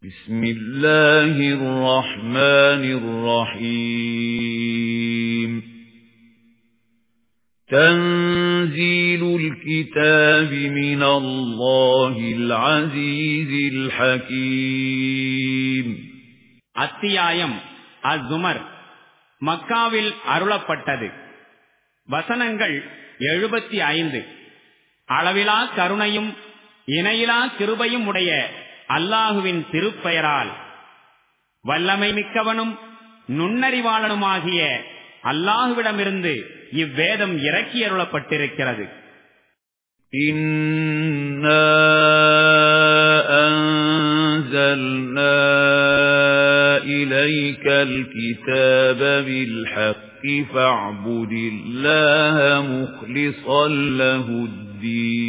بسم الله الرحمن الرحيم تنزيل الكتاب من الله العزيز الحكيم அத்தியாயம் அஸ்ஸுமர் மக்காவில் அருளப்பட்டது வசனங்கள் எழுபத்தி ஐந்து அளவிலா கருணையும் இணையிலா கிருபையும் உடைய அல்லாஹுவின் திருப்பெயரால் வல்லமை மிக்கவனும் நுண்ணறிவாளனுமாகிய அல்லாஹுவிடமிருந்து இவ்வேதம் இறக்கி அருளப்பட்டிருக்கிறது إِنَّا أَنزَلْنَا إِلَيْكَ الْكِتَابَ بِالْحَقِّ فَاعْبُدِ اللَّهَ مُخْلِصًا لَّهُ الدِّينَ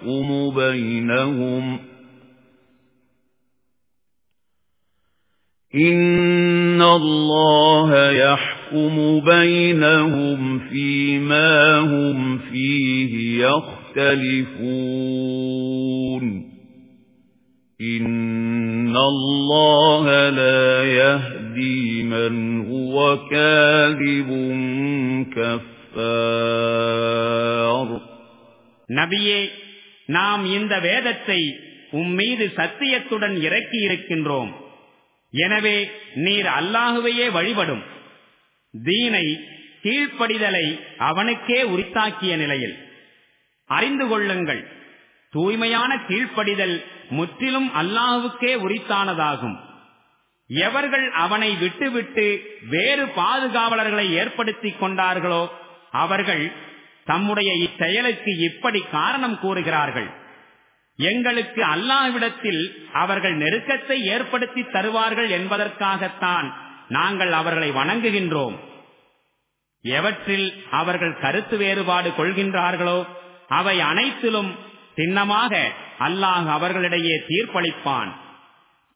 يَحْكُمُ بَيْنَهُمْ إِنَّ اللَّهَ يَحْكُمُ بَيْنَهُمْ فِيمَا هُمْ فِيهِ يَخْتَلِفُونَ إِنَّ اللَّهَ لَا يَهْدِي مَنْ هُوَ كَاذِبٌ كَفَّارٌ நபியே நாம் இந்த வேதத்தை உம்மீது சத்தியத்துடன் இறக்கி இருக்கின்றோம். எனவே நீர் அல்லாஹுவையே வழிபடும். தீனை கீழ்ப்படிதலை அவனுக்கே உரித்தாக்கிய நிலையில். அறிந்து கொள்ளுங்கள். தூய்மையான கீழ்ப்படிதல் முற்றிலும் அல்லாஹுக்கே உரித்தானதாகும். எவர்கள் அவனை விட்டுவிட்டு வேறு பாதுகாவலர்களை ஏற்படுத்திக் கொண்டார்களோ அவர்கள் தம்முடைய இச்செயலுக்கு இப்படி காரணம் கூறுகிறார்கள். எங்களுக்கு அல்லாவிடத்தில் அவர்கள் நெருக்கத்தை ஏற்படுத்தி தருவார்கள் என்பதற்காகத்தான் நாங்கள் அவர்களை வணங்குகின்றோம். எவற்றில் அவர்கள் கருத்து வேறுபாடு கொள்கின்றார்களோ அவை அனைத்திலும் சின்னமாக அல்லாஹ் அவர்களிடையே தீர்ப்பளிப்பான்.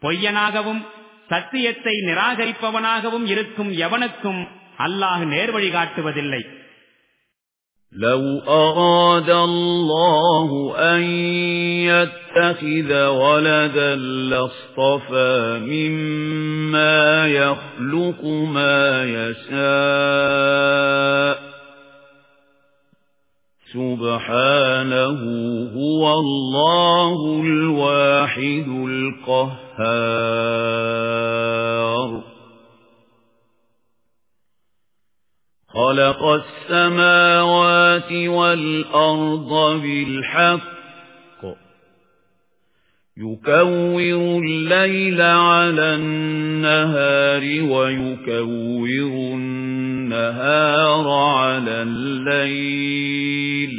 பொய்யனாகவும் சத்தியத்தை நிராகரிப்பவனாகவும் இருக்கும் எவனுக்கும் அல்லாஹ் நேர்வழி காட்டுவதில்லை. لو أراد الله أن يتخذ ولدا لاصطفى مما يخلق ما يشاء. سبحانه هو الله الواحد القهار. خلق السماوات والأرض بالحق. يكور الليل على النهار ويكور النهار على الليل.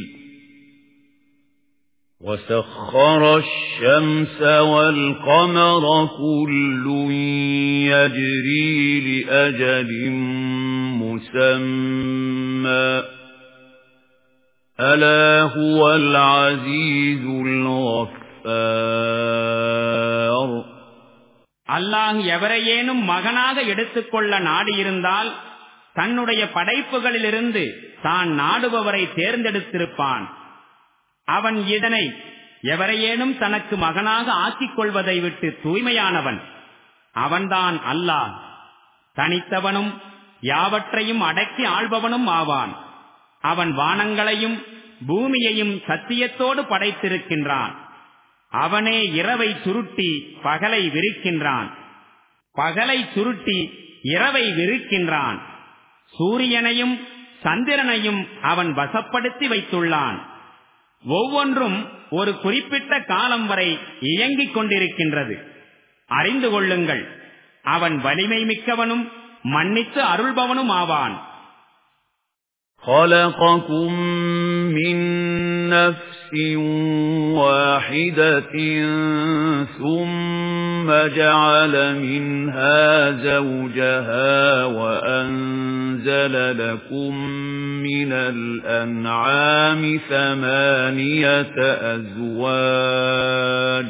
وسخر الشمس والقمر كل يجري لأجل مسمى ألا هو العزيز الغفار அல்லாஹ் எவரையேனும் மகனாக எடுத்துக்கொள்ள நாடியிருந்தால் தன்னுடைய படைப்புகளிலிருந்து தான் நாடுபவரை தேர்ந்தெடுத்திருப்பான் அவன் இதனை எவரையேனும் தனக்கு மகனாக ஆக்கிக் கொள்வதை விட்டு தூய்மையானவன் அவன்தான் அல்லாஹ் தனித்தவனும் யாவற்றையும் அடக்கி ஆள்பவனும் ஆவான். அவன் வானங்களையும் பூமியையும் சத்தியத்தோடு படைத்திருக்கின்றான். அவனே இரவை சுருட்டி பகலை விரிக்கின்றான். பகலை சுருட்டி இரவை விரிக்கின்றான். சூரியனையும் சந்திரனையும் அவன் வசப்படுத்தி வைத்துள்ளான். ஒவ்வொன்றும் ஒரு குறிப்பிட்ட காலம் வரை இயங்கிக் கொண்டிருக்கின்றது. அறிந்து கொள்ளுங்கள். அவன் வலிமை மிக்கவனும் மன்னித்து அருள்பவனும் ஆவான் خَلَقَكُم مِّن نَفْسٍ وَاحِدَةٍ ثُمَّ جَعَلَ مِنْهَا زَوْجَهَا وَأَنزَلَ لَكُم مِّنَ الْأَنْعَامِ ثَمَانِيَةَ أَزْوَاجٍ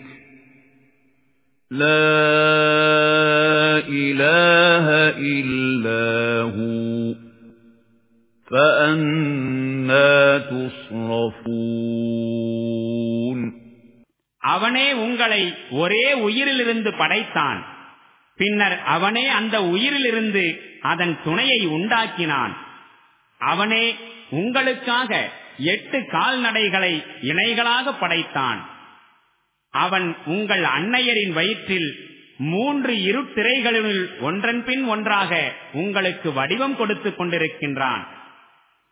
لا إله إلا هو فأنا تصرفون அவனே உங்களை ஒரே உயிரிலிருந்து படைத்தான் பின்னர் அவனே அந்த உயிரிலிருந்து அதன் துணையை உண்டாக்கினான் அவனே உங்களுக்காக எட்டு கால்நடைகளை இணைகளாக படைத்தான் அவன் உங்கள் அன்னையரின் வயிற்றில் மூன்று இரு திரைகளில் ஒன்றன் பின் ஒன்றாக உங்களுக்கு வடிவம் கொடுத்துக் கொண்டிருக்கின்றான்.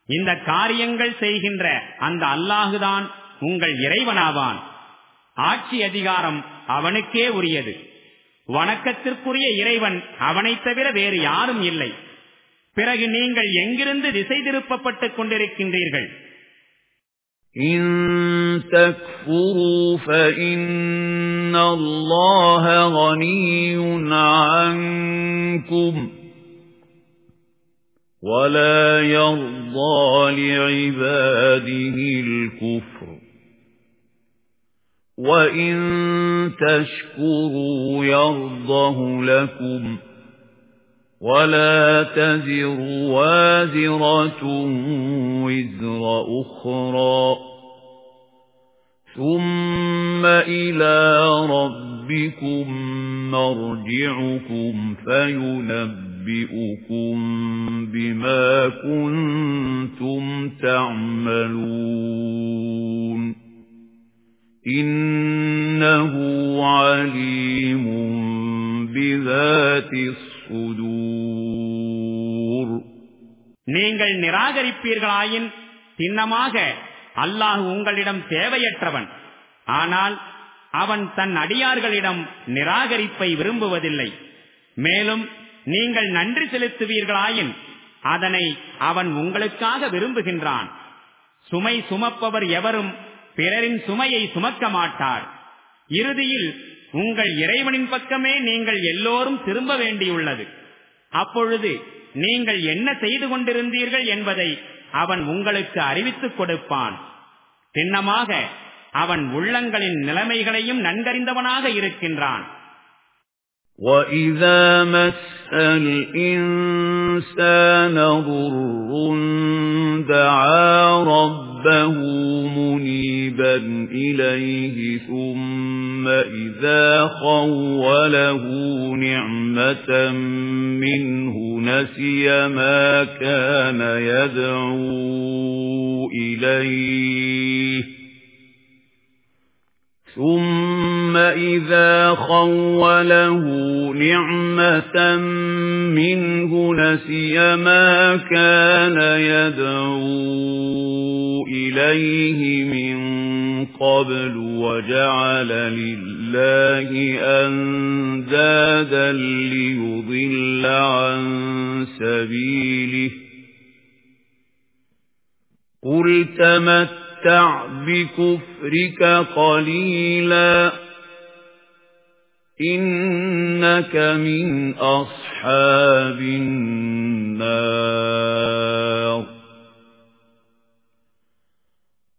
இந்த காரியங்கள் செய்கின்ற அந்த அல்லாஹுதான் உங்கள் இறைவனாவான். ஆட்சி அதிகாரம் அவனுக்கே உரியது. வணக்கத்திற்குரிய இறைவன் அவனை தவிர வேறு யாரும் இல்லை. பிறகு நீங்கள் எங்கிருந்து திசை திருப்பப்பட்டுக் கொண்டிருக்கின்றீர்கள்? تَكْفُرُوا فَإِنَّ اللَّهَ غَنِيٌّ عَنكُمْ وَلَا يَرْضَى لِعِبَادِهِ الْكُفْرَ وَإِن تَشْكُرُوا يَرْضَهُ لَكُمْ وَلَا تَزِرُ وَازِرَةٌ وِزْرَ أُخْرَى ثُمَّ إِلَى رَبِّكُمْ مَرْجِعُكُمْ فَيُنَبِّئُكُم بِمَا كُنتُمْ تَعْمَلُونَ إِنَّهُ عَلِيمٌ بِذَاتِ الصُّدُورِ நீங்கள் நிராகரிப்பீர்களாயின் சின்னமாக அல்லாஹ் உங்களிடம் தேவையற்றவன். ஆனால் அவன் தன் அடியார்களிடம் நிராகரிப்பை விரும்புவதில்லை. மேலும் நீங்கள் நன்றி செலுத்துவீர்களாயின் அதனை அவன் உங்களுக்காக விரும்புகின்றான். சுமை சுமப்பவர் எவரும் பிறரின் சுமையை சுமக்க மாட்டார். இறுதியில் உங்கள் இறைவனின் பக்கமே நீங்கள் எல்லோரும் திரும்ப வேண்டியுள்ளது. அப்பொழுது நீங்கள் என்ன செய்து கொண்டிருந்தீர்கள் என்பதை அவன் உங்களுக்கு அறிவித்துக் கொடுப்பான் சின்னமாக அவன் உள்ளங்களின் நிலைமைகளையும் நன்கறிந்தவனாக இருக்கின்றான் وَإِذَا مَسَّ الْإِنسَانَ ضُرٌّ دَعَا رَبَّهُ مُنِيبًا إِلَيْهِ ثُمَّ إِذَا خَوَّلَهُ نِعْمَةً مِنْهُ نَسِيَ مَا كَانَ يَدْعُو إِلَيْهِ. ثُمَّ إِذَا خَوَّلَهُ نِعْمَةً مِنْهُ نَسِيَ مَا كَانَ يَدْعُو إِلَيْهِ مِنْ قَبْلُ وَجَعَلَ لِلَّهِ أَنْدَادًا لِيُضِلَّ عَنْ سَبِيلِهِ. قُلْ تَمَتَّعْ بِكُفْرِكَ قَلِيلًا إِنَّكَ مِنْ أَصْحَابِ النَّارِ.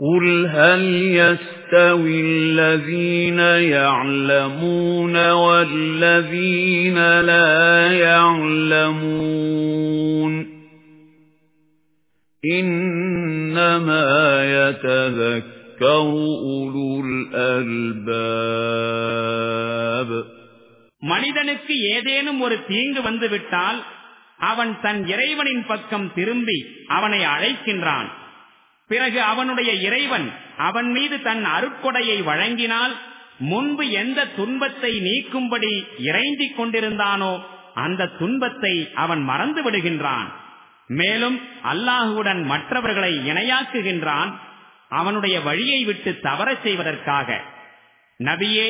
قُلْ هَلْ يَسْتَوِي الَّذِينَ يَعْلَمُونَ وَالَّذِينَ لَا يَعْلَمُونَ إِنَّمَا يَتَذَكَّرُ أُولُو الْأَلْبَابِ மனிதனுக்கு ஏதேனும் ஒரு தீங்கு வந்துவிட்டால் அவன் தன் இறைவனின் பக்கம் திரும்பி அவனை அழைக்கின்றான் பிறகு அவனுடைய இறைவன் அவன் மீது தன் அருட்கொடையை வழங்கினால் முன்பு எந்த துன்பத்தை நீக்கும்படி இறைந்திக் கொண்டிருந்தானோ அந்த துன்பத்தை அவன் மறந்து விடுகின்றான். மேலும் அல்லாஹுடன் மற்றவர்களை இணையாக்குகின்றான். அவனுடைய வழியை விட்டு தவறச் செய்வதற்காக. நபியே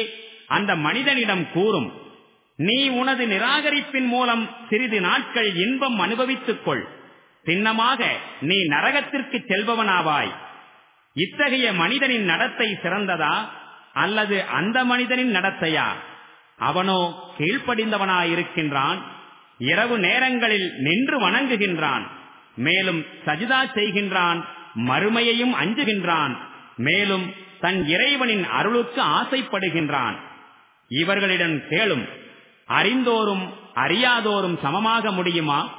அந்த மனிதனிடம் கூறும் நீ உனது நிராகரிப்பின் மூலம் சிறிது நாட்கள் இன்பம் அனுபவித்துக் கொள் சின்னமாக நீ நரகத்திற்கு செல்பவனாவாய். இத்தகைய மனிதனின் நடத்தை சிறந்ததா? அல்லது அந்த மனிதனின் நடத்தையா? அவனோ கீழ்ப்படிந்தவனாயிருக்கின்றான். இரவு நேரங்களில் நின்று வணங்குகின்றான். மேலும் சஜிதா செய்கின்றான் மறுமையையும் அஞ்சுகின்றான். மேலும் தன் இறைவனின் அருளுக்கு ஆசைப்படுகின்றான். இவர்களிடம் கேளும் அறிந்தோரும் அறியாதோரும் சமமாக முடியுமா?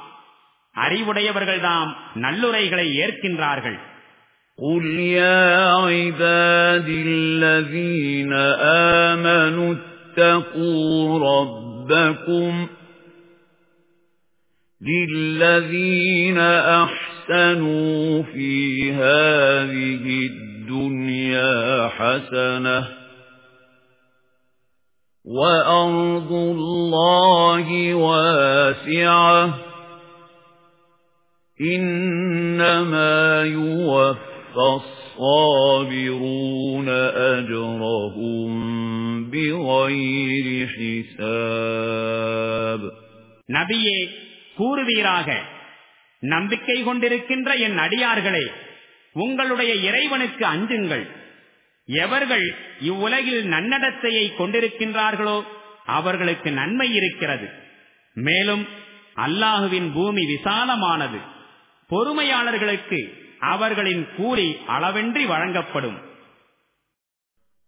அறிவுடையவர்கள்தாம் நல்லுரைகளை ஏற்கின்றார்கள் قُلْ يَا عِبَادِي الَّذِينَ آمَنُوا اتَّقُوا رَبَّكُمْ لِلَّذِينَ أَحْسَنُوا فِي هَذِهِ الدُّنْيَا حَسَنَةٌ وَأَرْضُ اللَّهِ وَاسِعَةٌ إِنَّمَا يُوَفَّى الصَّابِرُونَ أَجْرَهُم بِغَيْرِ حِسَابٍ நபியே கூறுவீராக நம்பிக்கை கொண்டிருக்கின்ற என் அடியார்களே உங்களுடைய இறைவனுக்கு அஞ்சுங்கள் எவர்கள் இவ்வுலகில் நன்னடத்தையை கொண்டிருக்கின்றார்களோ அவர்களுக்கு நன்மை இருக்கிறது மேலும் அல்லாஹுவின் பூமி விசாலமானது பொறுமையாளர்களுக்கு அவர்களின் கூலி அளவென்றி வழங்கப்படும்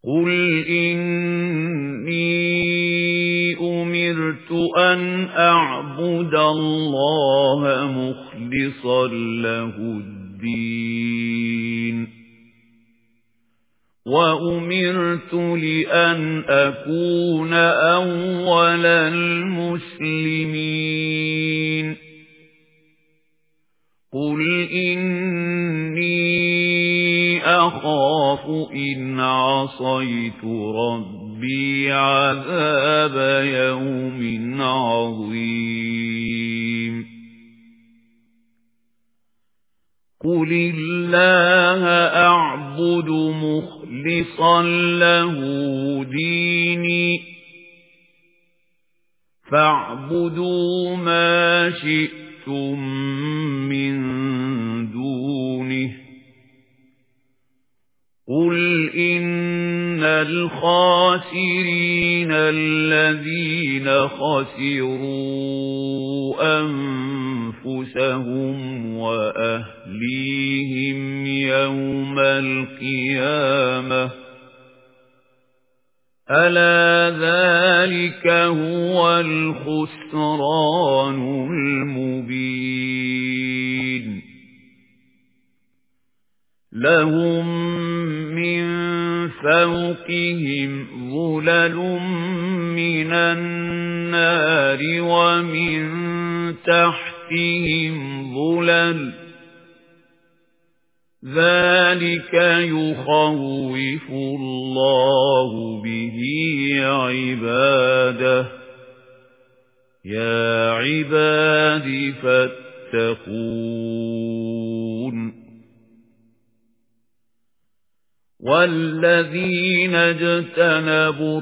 قُلْ إِنِّي أُمِرْتُ أَنْ أَعْبُدَ اللَّهَ مُخْلِصًا لَهُ الدِّينَ وَأُمِرْتُ لِأَنْ أَكُونَ أَوَّلَ الْمُسْلِمِينَ قُلْ إِنِّي أَخَافُ إِنْ عَصَيْتُ رَبِّي عَذَابَ يَوْمٍ عَظِيمٍ قُلِ اللَّهَ أَعْبُدُ مُخْلِصًا لَّهُ دِينِي فَاعْبُدُوا مَا شِئْتُمْ شئتم من دونه قل إن الخاسرين الذين خسروا أنفسهم وأهليهم يوم القيامة ألا ذلك هو الخسران المبين لهم من فوقهم ظلل من النار ومن تحتهم ظلل ذَلِكَ يُخَوِّفُ اللَّهُ بِهِ عِبَادَهُ. يَا عِبَادِ فَاتَّقُونِ. وَالَّذِينَ اجْتَنَبُوا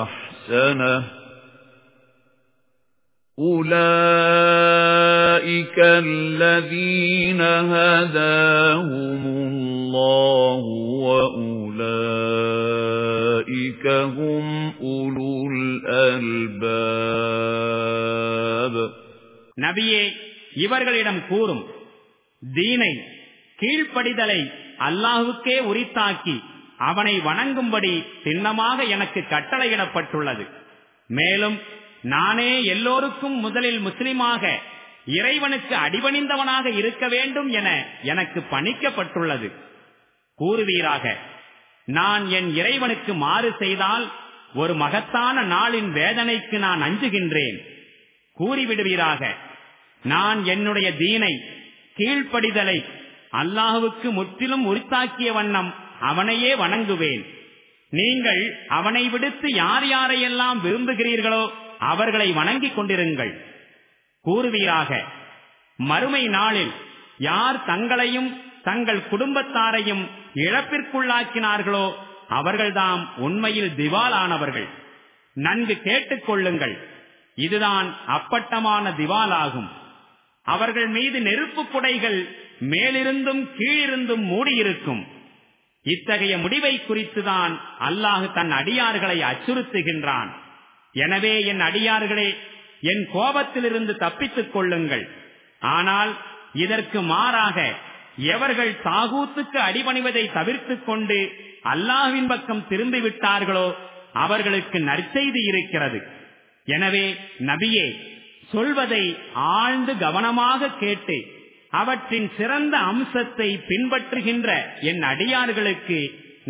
أحسنه أولئك الذين هداهم الله وأولئك هم أولو الألباب நபியே இவர்களிடம் கூறும் தீனை கீழ்ப்படிதலை அல்லாஹுக்கே உரித்தாக்கி அவனை வணங்கும்படி சின்னமாக எனக்கு கட்டளையிடப்பட்டுள்ளது. மேலும் நானே எல்லோருக்கும் முதலில் முஸ்லிமாக இறைவனுக்கு அடிபணிந்தவனாக இருக்க வேண்டும் என எனக்கு பணிக்கப்பட்டுள்ளது. கூறுவீராக நான் என் இறைவனுக்கு மாறு செய்தால் ஒரு மகத்தான நாளின் வேதனைக்கு நான் அஞ்சுகின்றேன். கூறிவிடுவீராக நான் என்னுடைய தீனை கீழ்ப்படிதலை அல்லாஹுவுக்கு முற்றிலும் உரித்தாக்கிய வண்ணம் அவனையே வணங்குவேன். நீங்கள் அவனை விடுத்து யார் யாரையெல்லாம் விரும்புகிறீர்களோ அவர்களை வணங்கிக் கொண்டிருங்கள். கூறுவீராக மறுமை நாளில் யார் தங்களையும் தங்கள் குடும்பத்தாரையும் இழப்பிற்குள்ளாக்கினார்களோ அவர்கள்தாம் உண்மையில் திவாலானவர்கள். நன்கு கேட்டுக்கொள்ளுங்கள் இதுதான் அப்பட்டமான திவாலாகும். அவர்கள் மீது நெருப்பு குடைகள் மேலிருந்தும் கீழிருந்தும் மூடியிருக்கும். இத்தகைய முடிவை குறித்துதான் அல்லாஹு தன் அடியார்களை அச்சுறுத்துகின்றான். எனவே என் அடியார்களே என் கோபத்திலிருந்து தப்பித்துக் கொள்ளுங்கள். ஆனால் இதற்கு மாறாக எவர்கள் தாகூத்துக்கு அடிபணிவதை தவிர்த்துக் கொண்டு அல்லாஹின் பக்கம் திரும்பிவிட்டார்களோ அவர்களுக்கு நற்செய்தி இருக்கிறது. எனவே நபியே சொல்வதை ஆழ்ந்து கவனமாக கேட்டு அவற்றின் சிறந்த அம்சத்தை பின்பற்றுகின்ற என் அடியார்களுக்கு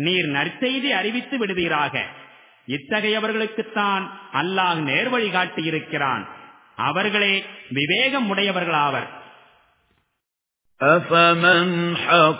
நீர் நற்செய்தி அறிவித்து விடுவீராக இத்தகையவர்களுக்குத்தான் அல்லாஹ் நேர்வழி காட்டியிருக்கிறான் அவர்களே விவேகம் உடையவர்களாவர் أفمن حق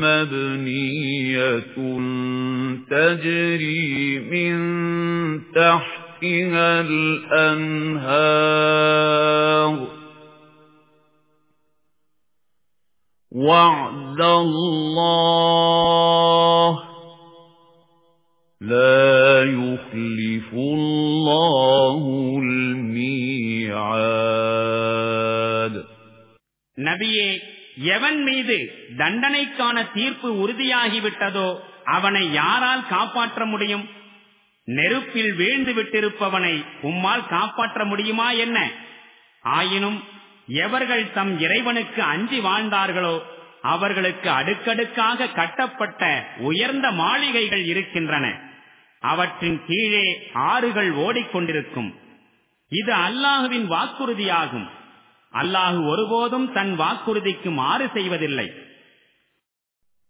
مبنية تجري من تحتها الأنهار وعد الله لا يخلف الله الميعاد நபியே எவன் மீது தண்டனைக்கான தீர்ப்பு உறுதியாகிவிட்டதோ அவனை யாரால் காப்பாற்ற முடியும்? நெருப்பில் வீழ்ந்து விட்டிருப்பவனை உம்மால் காப்பாற்ற முடியுமா என்ன? ஆயினும் எவர்கள் தம் இறைவனுக்கு அஞ்சி வாழ்ந்தார்களோ அவர்களுக்கு அடுக்கடுக்காக கட்டப்பட்ட உயர்ந்த மாளிகைகள் இருக்கின்றன. அவற்றின் கீழே ஆறுகள் ஓடிக்கொண்டிருக்கும். இது அல்லாஹுவின் வாக்குறுதியாகும். அல்லாஹு ஒருபோதும் தன் வாக்குறுதிக்கு மாறு செய்வதில்லை.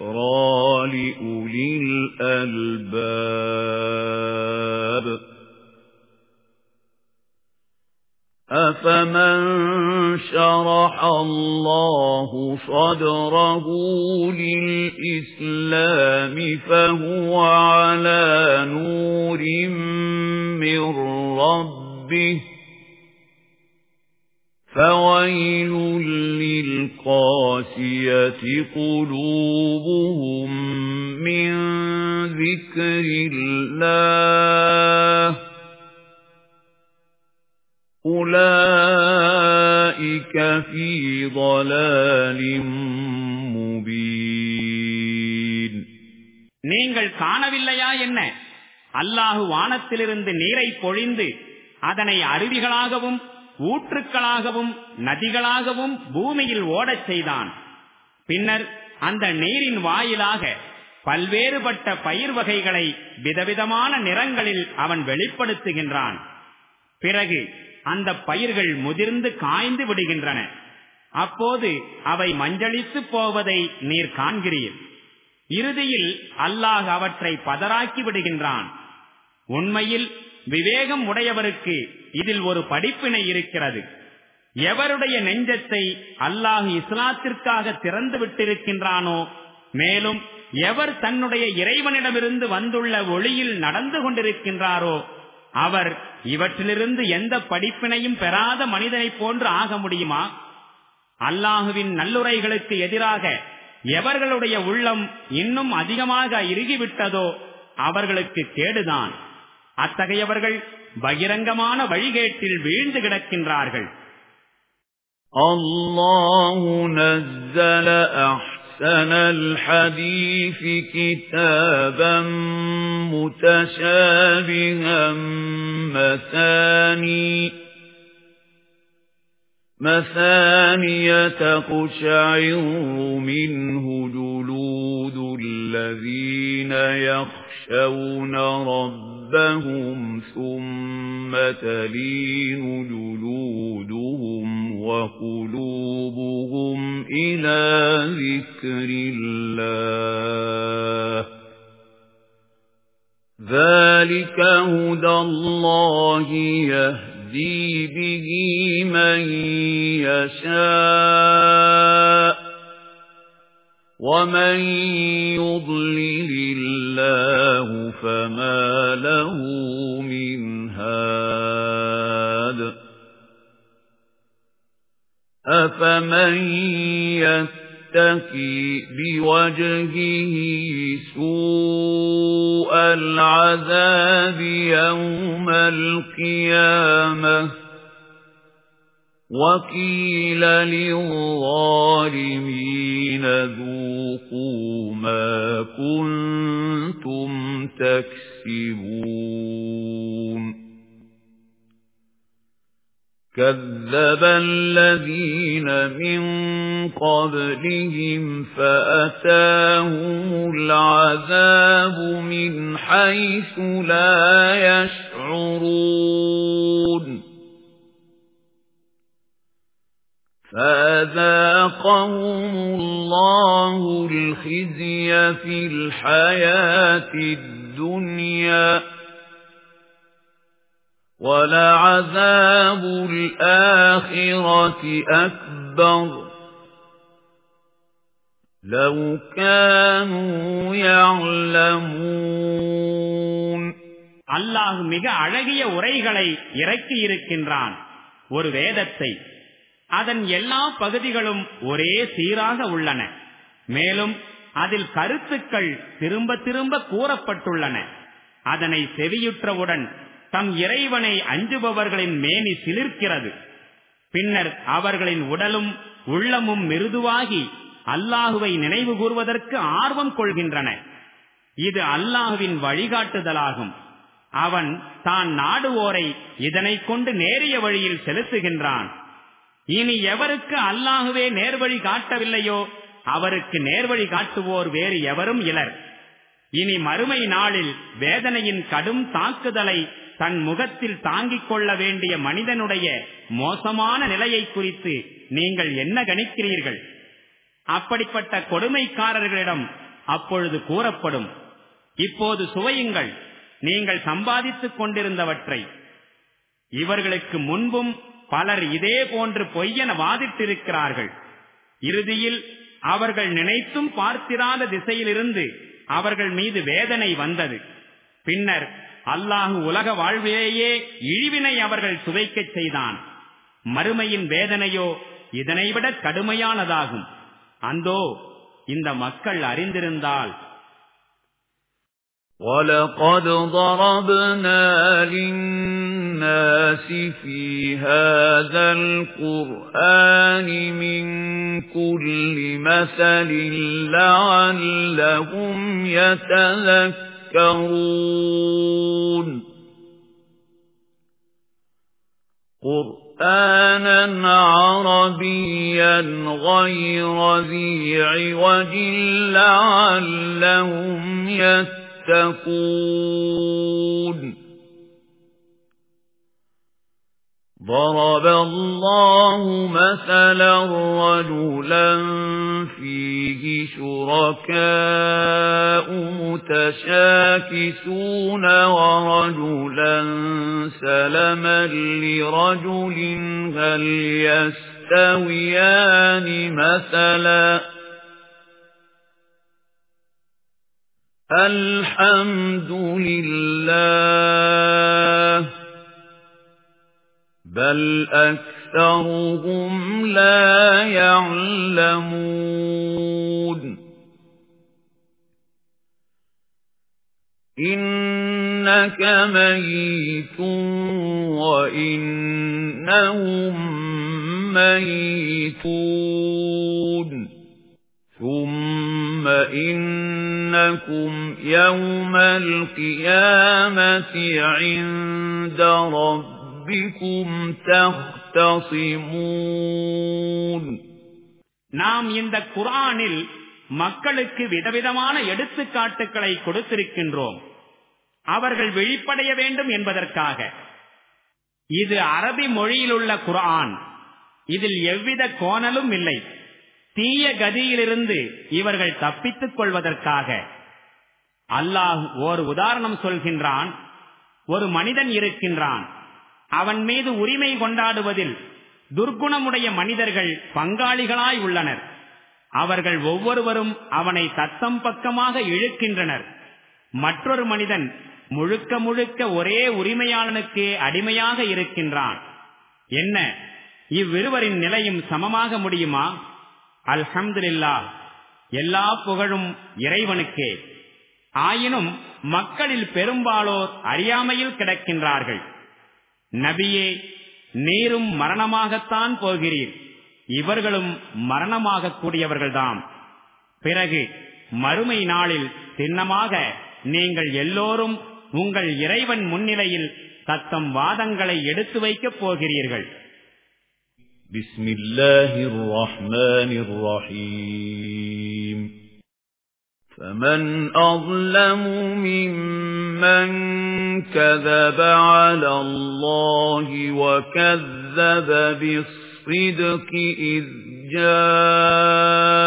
لَذِكْرَى لِأُولِي الْأَلْبَابِ. أَفَمَن شَرَحَ اللَّهُ صَدْرَهُ لِلْإِسْلَامِ فَهُوَ عَلَى نُورٍ مِّن رَبِّهِ. فَوَيْلٌ لِّلْقَاسِيَةِ قُلُوبُهُم مِّن ذِكْرِ اللَّهِ أُولَئِكَ فِي ضَلَالٍ مُبِينٍ நீங்கள் காணவில்லையா என்ன அல்லாஹு வானத்திலிருந்து நீரை பொழிந்து அதனை அருவிகளாகவும் ஊற்றுக்களாகவும் நதிகளாகவும் பூமியில் ஓடச் செய்தான். பின்னர் அந்த நீரின் வாயிலாக பல்வேறுபட்ட பயிர் வகைகளை விதவிதமான நிறங்களில் அவன் வெளிப்படுத்துகின்றான். பிறகு அந்த பயிர்கள் முதிர்ந்து காய்ந்து விடுகின்றன. அப்போது அவை மஞ்சளித்து போவதை நீர் காண்கிறீர். இறுதியில் அல்லாஹ் அவற்றை பதறாக்கி விடுகின்றான். உண்மையில் விவேகம் உடையவருக்கு இதில் ஒரு படிப்பினை இருக்கிறது. எவருடைய நெஞ்சத்தை அல்லாஹ் இஸ்லாத்திற்காக திறந்து விட்டிருக்கின்றானோ மேலும் எவர் தன்னுடைய இறைவனிடமிருந்து வந்துள்ள ஒளியில் நடந்து கொண்டிருக்கின்றாரோ அவர் இவற்றிலிருந்து எந்த படிப்பினையும் பெறாத மனிதனைப் போன்று ஆக முடியுமா? அல்லாஹுவின் நல்லுரைகளுக்கு எதிராக எவர்களுடைய உள்ளம் இன்னும் அதிகமாக இறுகிவிட்டதோ அவர்களுக்கு கேடுதான். அத்தகையவர்கள் பகிரங்கமான வழிகேட்டில் வீழ்ந்து கிடக்கின்றார்கள் الله نزل أحسن الحديث كتابا متشابها مثاني مثانية تقشعر منه جلود الذين يخشون ربهم رَبَّهُمْ ثُمَّ تَلِينُ جُلُودُهُمْ وَقُلُوبُهُمْ إِلَى ذِكْرِ اللَّهِ ذَلِكَ هُدَى اللَّهِ يَهْدِي بِهِ مَن يَشَاءُ وَمَن يُضْلِلِ اللَّهُ فَمَا لَهُ مِنْ هَادٍ أَفَمَن يَتَّقِي بِوَجْهِهِ سُوءَ الْعَذَابِ يَوْمَ الْقِيَامَةِ وَقِيلَ لِلظَّالِمِينَ ذُوقُوا مَا كُنتُمْ تَكْسِبُونَ كَذَّبَ الَّذِينَ مِن قَبْلِهِمْ فَأَتَاهُمُ الْعَذَابُ مِنْ حَيْثُ لَا يَشْعُرُونَ فَأَذَاقَهُمُ اللَّهُ الْخِزْيَ فِي الْحَيَاةِ الدُّنْيَا وَلَعَذَابُ الْآخِرَةِ أَكْبَرُ لَوْ كَانُوا يَعْلَمُونَ அல்லாஹ் மிக அழகிய உரைகளை இறக்கி இருக்கின்றான் ஒரு வேதத்தை அதன் எல்லா பகுதிகளும் ஒரே சீராக உள்ளன. மேலும் அதில் கருத்துக்கள் திரும்ப திரும்ப கூறப்பட்டுள்ளன. அதனை செவியுற்றவுடன் தம் இறைவனை அஞ்சுபவர்களின் மேனி சிலிர்க்கிறது. பின்னர் அவர்களின் உடலும் உள்ளமும் மிருதுவாகி அல்லாஹுவை நினைவு கூறுவதற்கு ஆர்வம் கொள்கின்றன. இது அல்லாஹுவின் வழிகாட்டுதலாகும். அவன் தான் நாடுவோரை இதனை கொண்டு நேரிய வழியில் செலுத்துகின்றான். இனி எவருக்கு அல்லாஹுவே நேர்வழி காட்டவில்லையோ அவருக்கு நேர்வழி காட்டுவோர் வேறு எவரும் இலர். இனி மறுமை நாளில் வேதனையின் கடும் தாக்குதலை தன் முகத்தில் தாங்கிக் கொள்ள வேண்டிய மனிதனுடைய மோசமான நிலையை குறித்து நீங்கள் என்ன கணிக்கிறீர்கள்? அப்படிப்பட்ட கொடுமைக்காரர்களிடம் அப்பொழுது கூறப்படும். இப்போது சுவையுங்கள் நீங்கள் சம்பாதித்துக் கொண்டிருந்தவற்றை. இவர்களுக்கு முன்பும் பலர் இதே போன்று பொய்யென வாதிட்டிருக்கிறார்கள் இறுதியில் அவர்கள் நினைத்தும் பார்த்திராத திசையிலிருந்து அவர்கள் மீது வேதனை வந்தது பின்னர் அல்லாஹு உலக வாழ்விலேயே இழிவினை அவர்கள் சுவைக்கச் செய்தான் மறுமையின் வேதனையோ இதனைவிட கடுமையானதாகும் அந்தோ இந்த மக்கள் அறிந்திருந்தால் وَلَقَدْ ضَرَبْنَا لِلنَّاسِ فِي هَذَا الْقُرْآنِ مِنْ كُلِّ مَثَلٍ لَعَلَّهُمْ يَتَذَكَّرُونَ. قُرْآنًا عَرَبِيًّا غَيْرَ ذِي عِوَجٍ لَعَلَّهُمْ يَتَّقُونَ. ضَرَبَ اللَّهُ مَثَلًا رَجُلًا فِيهِ شُرَكَاءُ مُتَشَاكِسُونَ وَرَجُلًا سَلَمًا لِرَجُلٍ هَلْ يَسْتَوِيَانِ مَثَلًا الْحَمْدُ لِلَّهِ بَلْ أَكْثَرُهُمْ لَا يَعْلَمُونَ إِنَّكَ مَيِّتٌ وَإِنَّهُم مَّيِّتُونَ ثُمَّ إِنَّكُمْ يَوْمَ الْقِيَامَةِ عِندَ رَبِّكُمْ رَبِّكُمْ تَخْتَصِمُونَ நாம் இந்த குரானில் மக்களுக்கு விதவிதமான எடுத்துக்காட்டுகளை கொடுத்திருக்கின்றோம் அவர்கள் வெளிப்படைய வேண்டும் என்பதற்காக இது அரபி மொழியில் உள்ள குரான் இதில் எவ்வித கோணலும் இல்லை தீய கதியிலிருந்து இவர்கள் தப்பித்துக் கொள்வதற்காக அல்லாஹ் ஓர் உதாரணம் சொல்கின்றான் ஒரு மனிதன் இருக்கின்றான் அவன் மீது உரிமை கொண்டாடுவதில் துர்க்குணமுடைய மனிதர்கள் பங்காளிகளாய் உள்ளனர். அவர்கள் ஒவ்வொருவரும் அவனை தத்தம் பக்கமாக இழுக்கின்றனர். மற்றொரு மனிதன் முழுக்க முழுக்க ஒரே உரிமையாளனுக்கே அடிமையாக இருக்கின்றான். என்ன? இவ்விருவரின் நிலையும் சமமாக முடியுமா? அல்ஹம்துல்லா எல்லா புகழும் இறைவனுக்கே. ஆயினும் மக்களில் பெரும்பாலோர் அறியாமையில் கிடக்கின்றார்கள். நபியே நீரும் மரணமாகத்தான் போகிறீர் இவர்களும் மரணமாக கூடியவர்கள்தாம் பிறகு மறுமை நாளில் சின்னமாக நீங்கள் எல்லோரும் உங்கள் இறைவன் முன்னிலையில் தத்தம் வாதங்களை எடுத்து வைக்கப் போகிறீர்கள் بسم الله الرحمن الرحيم فمن أظلم ممن كذب على الله وكذب بالصدق إذ جاءه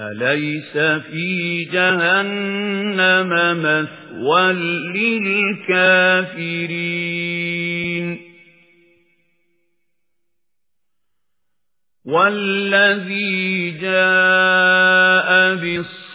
أليس في جهنم مثوى للكافرين والذي جاء بالصدق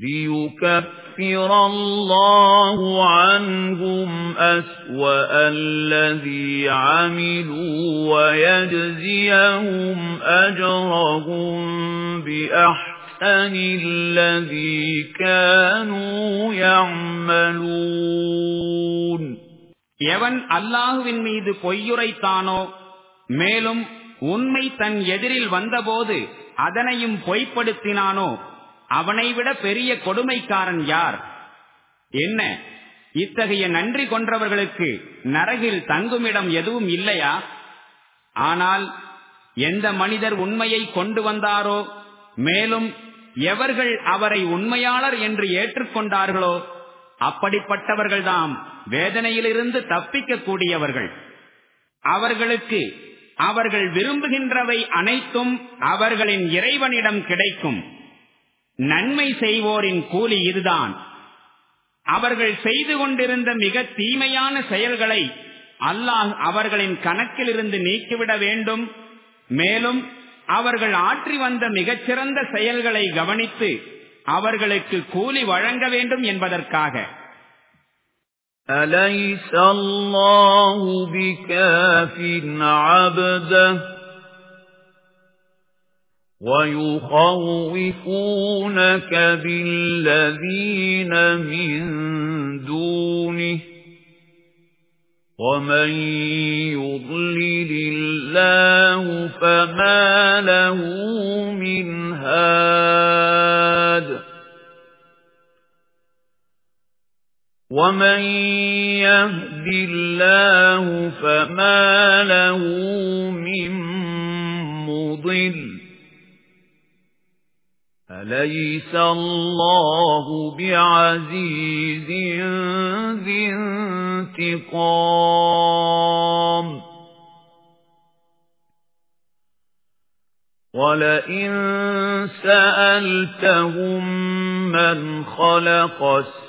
ليكفر الله عنهم أسوأ الذي عملوا ويجزيهم أجرهم بأحسن الذي كانوا يعملون எவன் அல்லாஹுவின் மீது பொய்யுரைத்தானோ மேலும் உண்மை தன் எதிரில் வந்தபோது அதனையும் பொய்ப்படுத்தினானோ அவனை விட பெரிய கொடுமைக்காரன் யார்? என்ன? இத்தகைய நன்றி கொன்றவர்களுக்கு நரகில் தங்குமிடம் எதுவும் இல்லையா? ஆனால் எந்த மனிதர் உண்மையை கொண்டு வந்தாரோ மேலும் எவர்கள் அவரை உண்மையாளர் என்று ஏற்றுக்கொண்டார்களோ அப்படிப்பட்டவர்கள்தாம் வேதனையிலிருந்து தப்பிக்கக்கூடியவர்கள். அவர்களுக்கு அவர்கள் விரும்புகின்றவை அனைத்தும் அவர்களின் இறைவனிடம் கிடைக்கும். நன்மை செய்வோரின் கூலி இதுதான். அவர்கள் செய்து கொண்டிருந்த மிக தீமையான செயல்களை அல்லாஹ் அவர்களின் கணக்கிலிருந்து நீக்கிவிட வேண்டும். மேலும் அவர்கள் ஆற்றி வந்த மிகச்சிறந்த செயல்களை கவனித்து அவர்களுக்கு கூலி வழங்க வேண்டும் என்பதற்காக. أَلَيْسَ اللَّهُ بِكَافٍ عَبْدَهُ وَيُخَوِّفُونَكَ بِالَّذِينَ مِن دُونِهِ وَمَن يُضْلِلِ اللَّهُ فَمَا لَهُ مِنْ هَادٍ وَمَن يَهْدِ اللَّهُ فَمَا لَهُ مِن مُّضِلٍّ أَلَيْسَ اللَّهُ بِعَزِيزٍ ذِي انتِقَامٍ وَلَئِن سَأَلْتَهُم مَّنْ خَلَقَ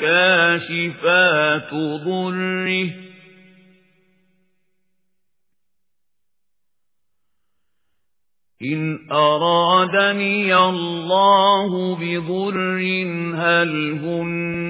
كَاشِفَاتُ ضُرِّهِ إِنْ أَرَادَنِيَ اللَّهُ بِضُرٍّ هَلْ هُنَّ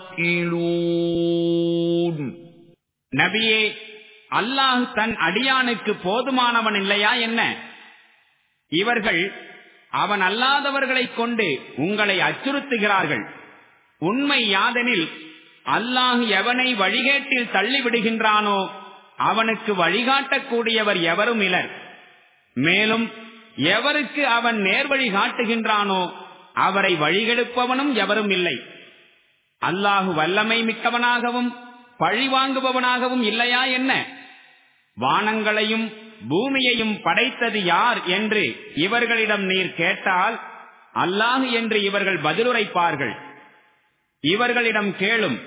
நபியே அல்லாஹ் தன் அடியானுக்கு போதுமானவன் இல்லையா என்ன? இவர்கள் அவன் அல்லாதவர்களைக் கொண்டு உங்களை அச்சுறுத்துகிறார்கள். உண்மை யாதெனில் அல்லாஹ் எவனை வழிகேட்டில் தள்ளிவிடுகின்றானோ அவனுக்கு வழிகாட்டக்கூடியவர் எவரும் இலர். மேலும் எவருக்கு அவன் நேர்வழி காட்டுகின்றானோ அவரை வழிகெடுப்பவனும் எவரும் இல்லை. அல்லாஹு வல்லமை மிக்கவனாகவும் பழி வாங்குபவனாகவும் இல்லையா என்ன? வானங்களையும் பூமியையும் படைத்தது யார் என்று இவர்களிடம் நீர் கேட்டால் அல்லாஹு என்று இவர்கள் பதிலுரைப்பார்கள். இவர்களிடம் கேளும்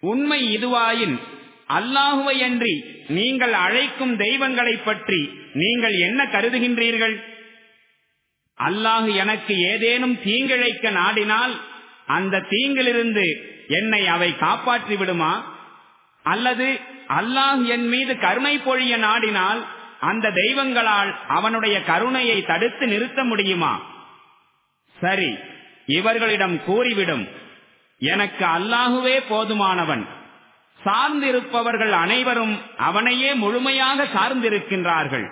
உண்மை இதுவாயின் அல்லாஹுவை அன்றி நீங்கள் அழைக்கும் தெய்வங்களைப் பற்றி நீங்கள் என்ன கருதுகின்றீர்கள்? அல்லாஹு எனக்கு ஏதேனும் தீங்கிழைக்க நாடினால் அந்த தீங்கிலிருந்து என்னை அவை காப்பாற்றி விடுமா? அல்லது அல்லாஹ் என் மீது கருணை பொழிய நாடினால் அந்த தெய்வங்களால் அவனுடைய கருணையை தடுத்து நிறுத்த முடியுமா? சரி இவர்களிடம் கூறிவிடும். எனக்கு அல்லாஹுவே போதுமானவன். சார்ந்திருப்பவர்கள் அனைவரும் அவனையே முழுமையாக சார்ந்திருக்கின்றார்கள்.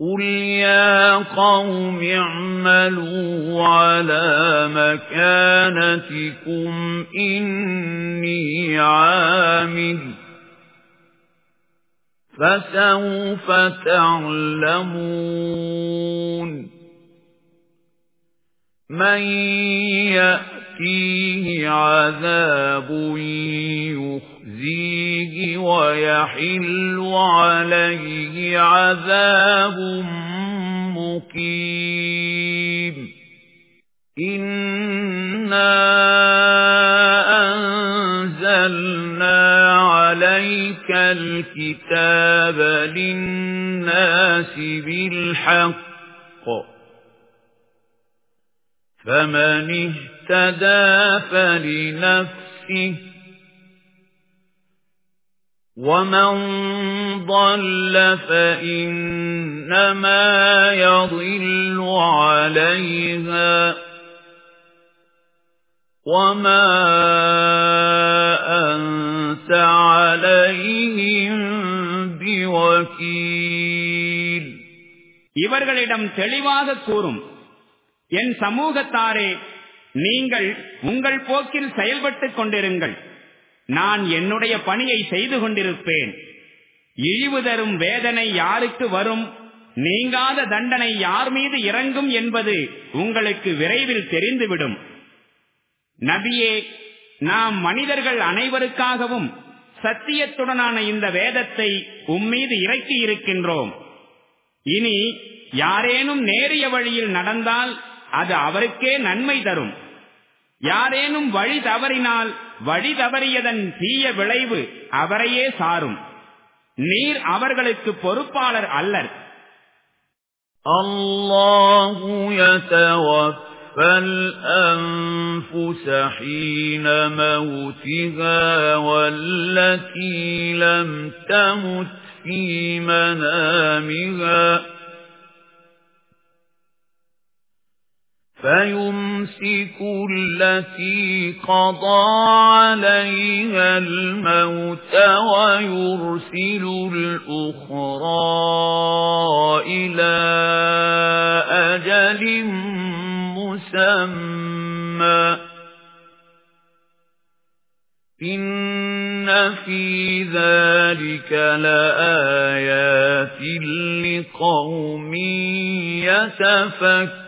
قُلْ يَا قَوْمِ اعْمَلُوا عَلَى مَكَانَتِكُمْ إِنِّي عَامِلٌ فَسَوْفَ تَعْلَمُونَ مَن يَأْتِيهِ عَذَابٌ يُخْزِيهِ وَيَحِلُّ عَلَيْهِ عَذَابٌ مُقِيمٌ. إِنَّا أَنزَلْنَا عَلَيْكَ الْكِتَابَ لِلنَّاسِ بِالْحَقِّ. فَمَنِ اهتدى فلنفسه ومن ضل فإنما يضل عليها وما أنت عليهم بوكيل இவர்களிடம் தெளிவாக கூறும் என் சமூகத்தாரே நீங்கள் உங்கள் போக்கில் செயல்பட்டுக் கொண்டிருங்கள் நான் என்னுடைய பணியை செய்து கொண்டிருப்பேன். இழிவு தரும் வேதனை யாருக்கு வரும்? நீங்காத தண்டனை யார் மீது இறங்கும் என்பது உங்களுக்கு விரைவில் தெரிந்துவிடும். நபியே நாம் மனிதர்கள் அனைவருக்காகவும் சத்தியத்துடனான இந்த வேதத்தை உம்மீது இறக்கி இருக்கின்றோம். இனி யாரேனும் நேரிய வழியில் நடந்தால் அது அவருக்கே நன்மை தரும். யாரேனும் வழி தவறினால் வழி தவறியதன் தீய விளைவு அவரையே சாரும் நீர் அவர்களுக்கு பொறுப்பாளர் அல்லர் அல்லாஹு الأنفس حين موتها والتي لم تمت في منامها فيمسك التي قضى عليها الموت ويرسل الأخرى إلى أجل مسمى. إن في ذلك لآيات لقوم يتفكرون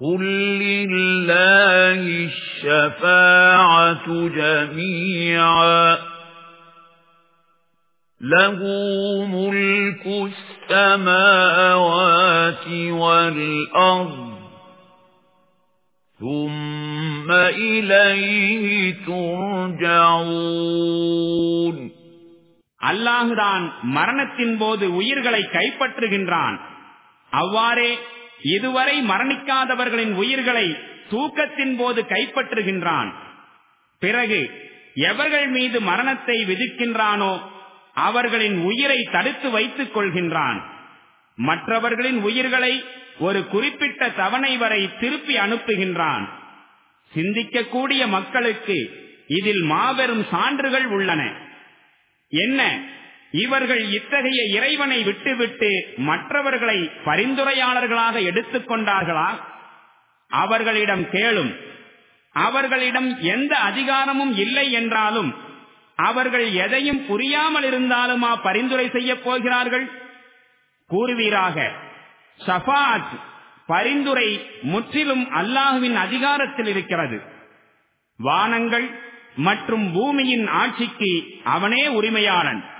قُل لِّلَّهِ الشَّفَاعَةُ جَمِيعًا لَّهُ مُلْكُ السَّمَاوَاتِ وَالْأَرْضِ ثُمَّ إِلَيْهِ تُرْجَعُونَ அல்லாஹுதான் மரணத்தின் போது உயிர்களை கைப்பற்றுகின்றான் அவ்வாறே இதுவரை மரணிக்காதவர்களின் உயிர்களை தூக்கத்தின் போது கைப்பற்றுகின்றான். பிறகு எவர்கள் மீது மரணத்தை விதிக்கின்றானோ அவர்களின் உயிரை தடுத்து வைத்துக் கொள்கின்றான். மற்றவர்களின் உயிர்களை ஒரு குறிப்பிட்ட தவணை வரை திருப்பி அனுப்புகின்றான். சிந்திக்கக்கூடிய மக்களுக்கு இதில் மாபெரும் சான்றுகள் உள்ளன. என்ன? இவர்கள் இத்தகைய இறைவனை விட்டுவிட்டு மற்றவர்களை பரிந்துரையாளர்களாக எடுத்துக்கொண்டார்களா அவர்களிடம் கேளும். அவர்களிடம் எந்த அதிகாரமும் இல்லை என்றாலும் அவர்கள் எதையும் புரியாமல் இருந்தாலுமா பரிந்துரை செய்ய போகிறார்கள்? கூறுவீராக சஃபாத் பரிந்துரை முற்றிலும் அல்லாஹுவின் அதிகாரத்தில் இருக்கிறது. வானங்கள் மற்றும் பூமியின் ஆட்சிக்கு அவனே உரிமையாளன்.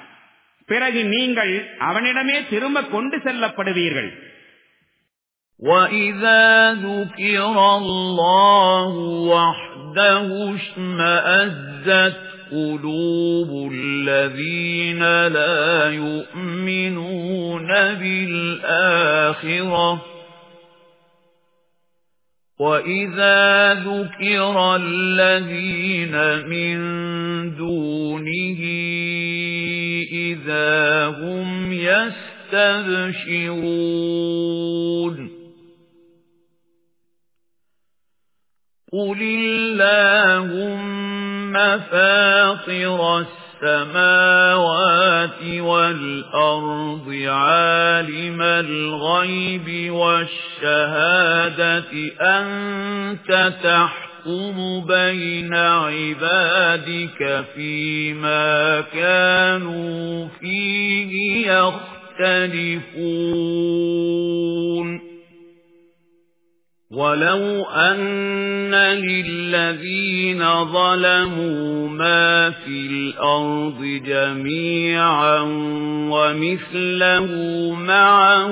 பிறகு நீங்கள் அவனிடமே திரும்ப கொண்டு செல்லப்படுவீர்கள் وَإِذَا ذُكِرَ اللَّهُ وَحْدَهُ اشْمَأَزَّتْ قُلُوبُ الَّذِينَ لَا يُؤْمِنُونَ بِالْآخِرَةِ وَإِذَا ذُكِرَ الَّذِينَ مِن دُونِهِ إِذَا هُمْ يَسْتَبْشِرُونَ قُلِ اللَّهُمَّ فَاطِرَ السَّمَاوَاتِ وَالْأَرْضِ عَالِمَ الْغَيْبِ وَالشَّهَادَةِ أَنْتَ تَحْكُمُ تحكم بين عبادك فيما كانوا فيه يختلفون. وَلَوْ أَنَّ لِلَّذِينَ ظَلَمُوا مَا فِي الْأَرْضِ جَمِيعًا وَمِثْلَهُ مَعَهُ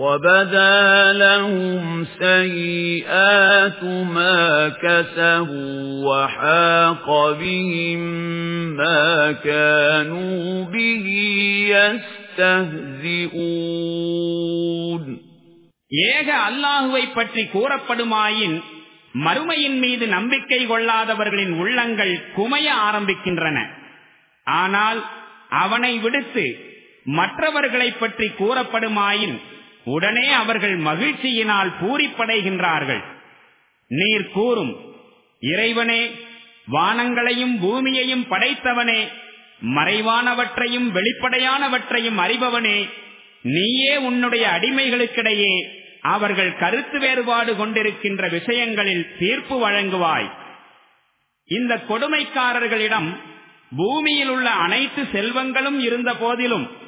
وَبَدَا لَهُمْ سَيِّئَاتُ مَا كَسَبُوا وَحَاقَ بِهِم مَّا كَانُوا بِهِ يَسْتَهْزِئُونَ ஏக அல்லாஹுவை பற்றி கூறப்படுமாயின் மறுமையின் மீது நம்பிக்கை கொள்ளாதவர்களின் உள்ளங்கள் குமைய ஆரம்பிக்கின்றன ஆனால் அவனை விடுத்து மற்றவர்களை பற்றி கூறப்படுமாயின் உடனே அவர்கள் மகிழ்ச்சியினால் பூரிப்படைகின்றார்கள். நீர் கூறும் இறைவனே வானங்களையும் பூமியையும் படைத்தவனே மறைவானவற்றையும் வெளிப்படையானவற்றையும் அறிபவனே நீயே உன்னுடைய அடிமைகளுக்கிடையே அவர்கள் கருத்து வேறுபாடு கொண்டிருக்கின்ற விஷயங்களில் தீர்ப்பு வழங்குவாய். இந்த கொடுமைக்காரர்களிடம் பூமியில் உள்ள அனைத்து செல்வங்களும் இருந்த போதிலும்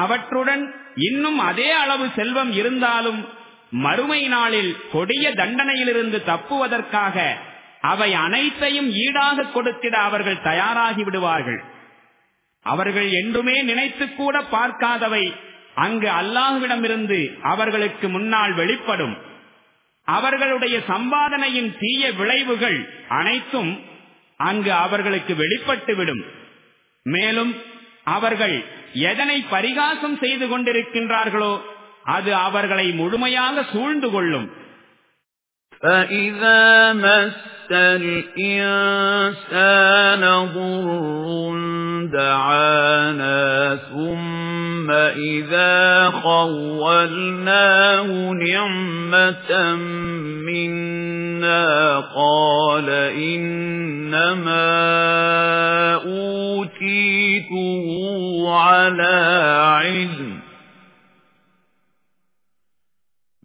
அவற்றுடன் இன்னும் அதே அளவு செல்வம் இருந்தாலும் மறுமை நாளில் கொடிய தண்டனையிலிருந்து தப்புவதற்காக அவை அனைத்தையும் ஈடாக கொடுத்திட அவர்கள் தயாராகி விடுவார்கள். அவர்கள் என்றுமே நினைத்து கூட பார்க்காதவை அங்கு அல்லாஹுவிடமிருந்து அவர்களுக்கு முன்னால் வெளிப்படும். அவர்களுடைய சம்பாதனையின் தீய விளைவுகள் அனைத்தும் அங்கு அவர்களுக்கு வெளிப்பட்டுவிடும். மேலும் அவர்கள் எதனை பரிகாசம் செய்து கொண்டிருக்கின்றார்களோ அது அவர்களை முழுமையாக சூழ்ந்து கொள்ளும் فَإِذَا مَسَّ الْإِنسَانَ ضُرٌّ دَعَانَا ثُمَّ إِذَا خَوَّلْنَاهُ نِعْمَةً مِنَّا قَالَ إِنَّمَا أُوتِيتُهُ عَلَى عِلْمٍ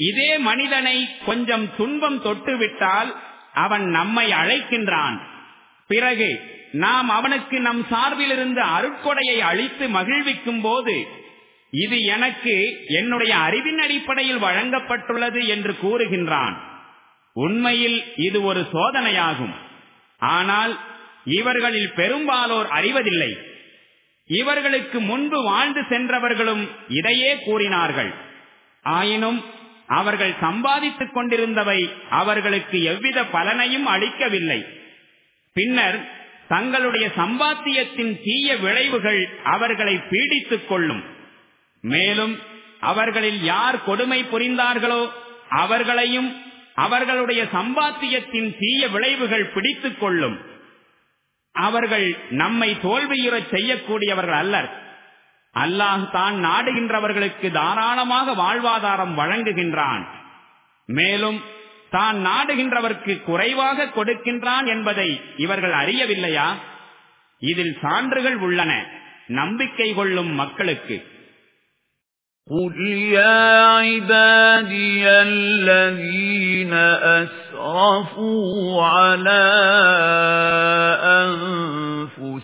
இதே மனிதனை கொஞ்சம் துன்பம் தொட்டுவிட்டால் அவன் நம்மை அழைக்கின்றான். பிறகு நாம் அவனுக்கு நம் சார்பிலிருந்து அருட்கொடையை அளித்து மகிழ்விக்கும் போது இது எனக்கு என்னுடைய அறிவின் அடிப்படையில் வழங்கப்பட்டுள்ளது என்று கூறுகின்றான். உண்மையில் இது ஒரு சோதனையாகும். ஆனால் இவர்களில் பெரும்பாலோர் அறிவதில்லை. இவர்களுக்கு முன்பு வாழ்ந்து சென்றவர்களும் இதையே கூறினார்கள். ஆயினும் அவர்கள் சம்பாதித்துக் கொண்டிருந்தவை அவர்களுக்கு எவ்வித பலனையும் அளிக்கவில்லை. பின்னர் தங்களுடைய சம்பாத்தியத்தின் தீய விளைவுகள் அவர்களை பீடித்துக் கொள்ளும். மேலும் அவர்களில் யார் கொடுமை புரிந்தார்களோ அவர்களையும் அவர்களுடைய சம்பாத்தியத்தின் தீய விளைவுகள் பிடித்துக் கொள்ளும். அவர்கள் நம்மை தோல்வியுறச் செய்யக்கூடியவர்கள் அல்லர். அல்லாஹ் தான் நாடுகின்றவர்களுக்கு தாராளமாக வாழ்வாதாரம் வழங்குகின்றான் மேலும் தான் நாடுகின்றவர்க்கு குறைவாக கொடுக்கின்றான் என்பதை இவர்கள் அறியவில்லையா இதில் சான்றுகள் உள்ளன நம்பிக்கை கொள்ளும் மக்களுக்கு قُلْ يَا عِبَادِيَ الَّذِينَ أَسْرَفُوا عَلَى أَنفُسِهِمْ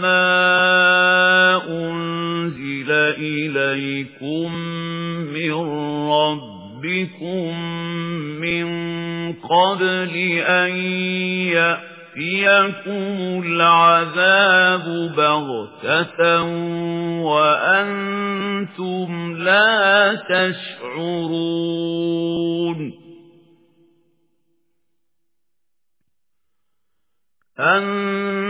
مَا أُنْزِلَ إِلَيْكُمْ مِنْ رَبِّكُمْ مِنْ قَبْلِ أَنْ يَأْتِيَكُمُ الْعَذَابُ بَغْتَةً وَأَنْتُمْ لَا تَشْعُرُونَ أَن